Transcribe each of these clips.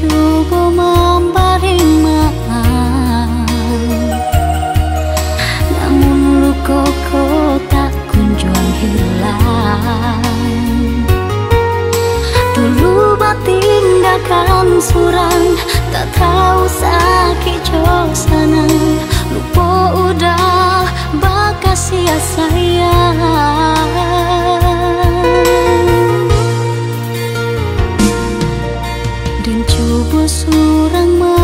mencoba memberi maaf Namun lukaku tak kunjung hilang. Dulu batin surang surang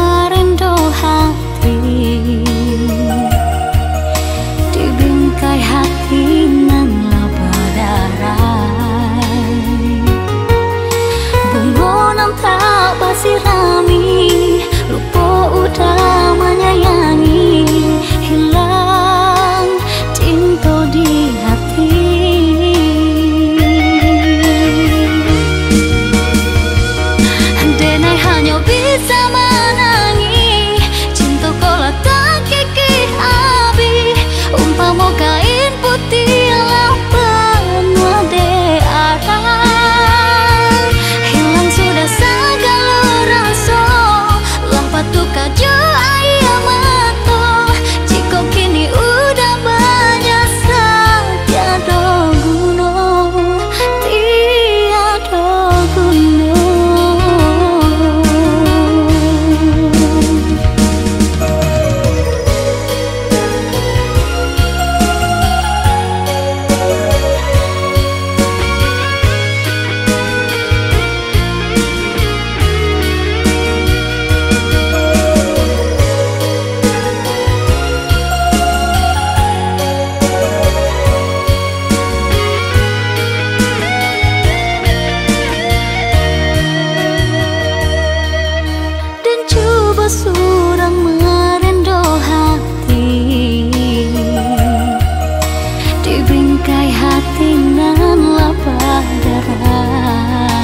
atinan lapar. darah